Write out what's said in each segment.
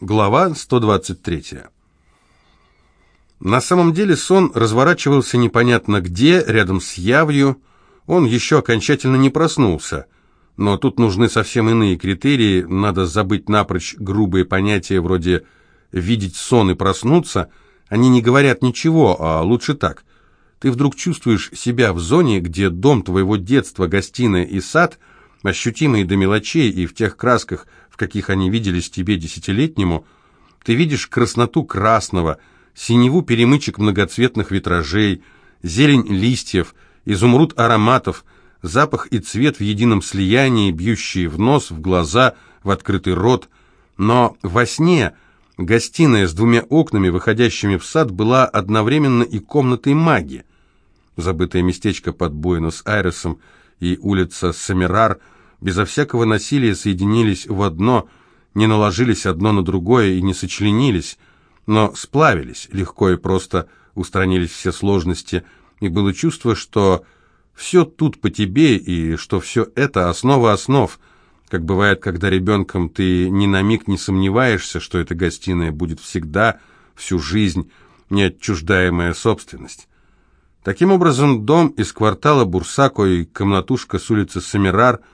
Глава 123. На самом деле сон разворачивался непонятно где, рядом с явью. Он еще окончательно не проснулся. Но тут нужны совсем иные критерии, надо забыть напрочь грубые понятия вроде «видеть сон и проснуться». Они не говорят ничего, а лучше так. Ты вдруг чувствуешь себя в зоне, где дом твоего детства, гостиная и сад, ощутимые до мелочей и в тех красках, в каких они виделись тебе десятилетнему, ты видишь красноту красного, синеву перемычек многоцветных витражей, зелень листьев, изумруд ароматов, запах и цвет в едином слиянии, бьющие в нос, в глаза, в открытый рот. Но во сне гостиная с двумя окнами, выходящими в сад, была одновременно и комнатой маги. Забытое местечко под Буэнос-Айресом и улица Самирар – безо всякого насилия соединились в одно, не наложились одно на другое и не сочленились, но сплавились, легко и просто устранились все сложности, и было чувство, что все тут по тебе, и что все это основа основ, как бывает, когда ребенком ты ни на миг не сомневаешься, что эта гостиная будет всегда, всю жизнь, неотчуждаемая собственность. Таким образом, дом из квартала Бурсако и комнатушка с улицы Самирар –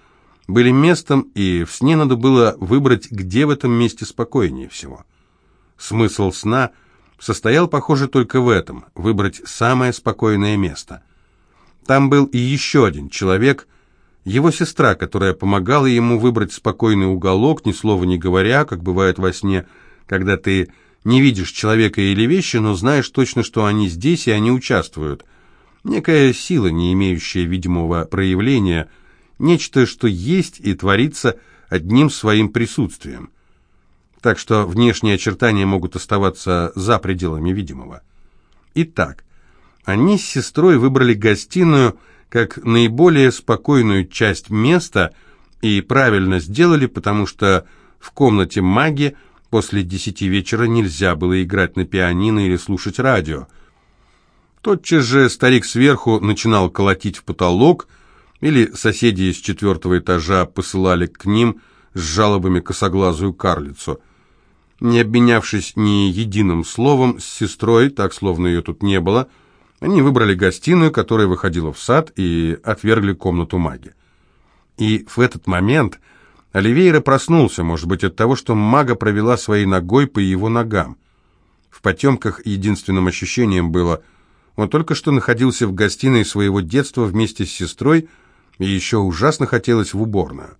были местом, и в сне надо было выбрать, где в этом месте спокойнее всего. Смысл сна состоял, похоже, только в этом – выбрать самое спокойное место. Там был и еще один человек, его сестра, которая помогала ему выбрать спокойный уголок, ни слова не говоря, как бывает во сне, когда ты не видишь человека или вещи, но знаешь точно, что они здесь и они участвуют. Некая сила, не имеющая видимого проявления – нечто, что есть и творится одним своим присутствием. Так что внешние очертания могут оставаться за пределами видимого. Итак, они с сестрой выбрали гостиную как наиболее спокойную часть места и правильно сделали, потому что в комнате маги после десяти вечера нельзя было играть на пианино или слушать радио. Тотчас же старик сверху начинал колотить в потолок – или соседи из четвертого этажа посылали к ним с жалобами косоглазую карлицу. Не обменявшись ни единым словом с сестрой, так словно ее тут не было, они выбрали гостиную, которая выходила в сад, и отвергли комнату маги. И в этот момент Оливейра проснулся, может быть, от того, что мага провела своей ногой по его ногам. В потемках единственным ощущением было, он только что находился в гостиной своего детства вместе с сестрой, и еще ужасно хотелось в уборную.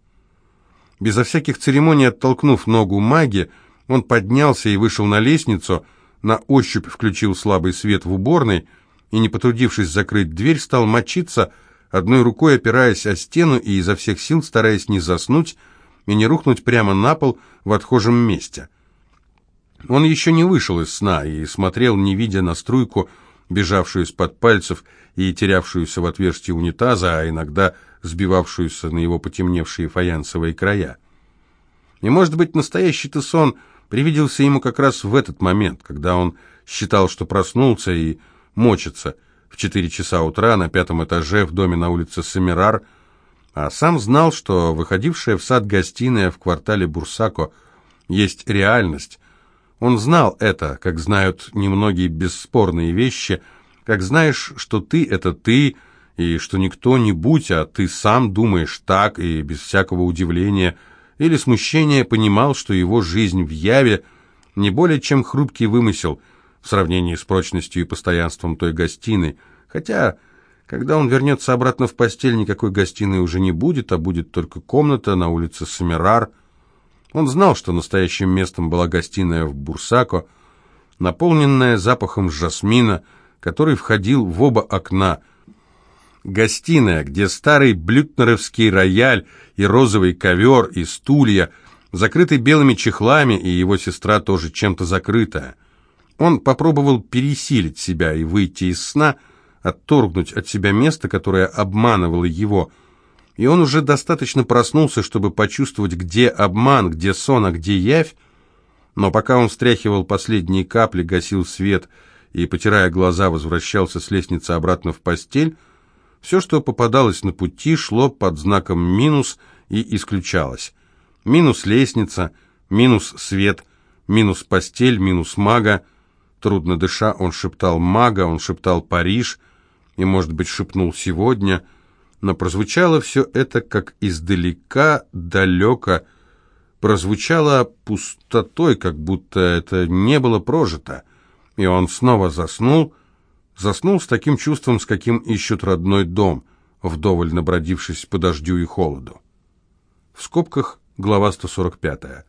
Безо всяких церемоний оттолкнув ногу маги, он поднялся и вышел на лестницу, на ощупь включил слабый свет в уборной и, не потрудившись закрыть дверь, стал мочиться, одной рукой опираясь о стену и изо всех сил стараясь не заснуть и не рухнуть прямо на пол в отхожем месте. Он еще не вышел из сна и смотрел, не видя на струйку, бежавшую из-под пальцев и терявшуюся в отверстии унитаза, а иногда сбивавшуюся на его потемневшие фаянсовые края. И, может быть, настоящий-то сон привиделся ему как раз в этот момент, когда он считал, что проснулся и мочится в четыре часа утра на пятом этаже в доме на улице Самирар, а сам знал, что выходившая в сад гостиная в квартале Бурсако есть реальность. Он знал это, как знают немногие бесспорные вещи, как знаешь, что ты — это ты — и что не кто-нибудь, а ты сам думаешь так и без всякого удивления. Или смущения понимал, что его жизнь в яве не более чем хрупкий вымысел в сравнении с прочностью и постоянством той гостиной, хотя, когда он вернется обратно в постель, никакой гостиной уже не будет, а будет только комната на улице Самирар. Он знал, что настоящим местом была гостиная в Бурсако, наполненная запахом жасмина, который входил в оба окна – Гостиная, где старый блютнеровский рояль и розовый ковер и стулья, закрыты белыми чехлами, и его сестра тоже чем-то закрытая. Он попробовал пересилить себя и выйти из сна, отторгнуть от себя место, которое обманывало его, и он уже достаточно проснулся, чтобы почувствовать, где обман, где сон, а где явь, но пока он встряхивал последние капли, гасил свет и, потирая глаза, возвращался с лестницы обратно в постель, все, что попадалось на пути, шло под знаком минус и исключалось. Минус лестница, минус свет, минус постель, минус мага. Трудно дыша, он шептал «мага», он шептал «Париж» и, может быть, шепнул «сегодня», но прозвучало все это как издалека, далеко, прозвучало пустотой, как будто это не было прожито. И он снова заснул, заснул с таким чувством, с каким ищут родной дом, вдоволь набродившись по дождю и холоду. В скобках глава 145.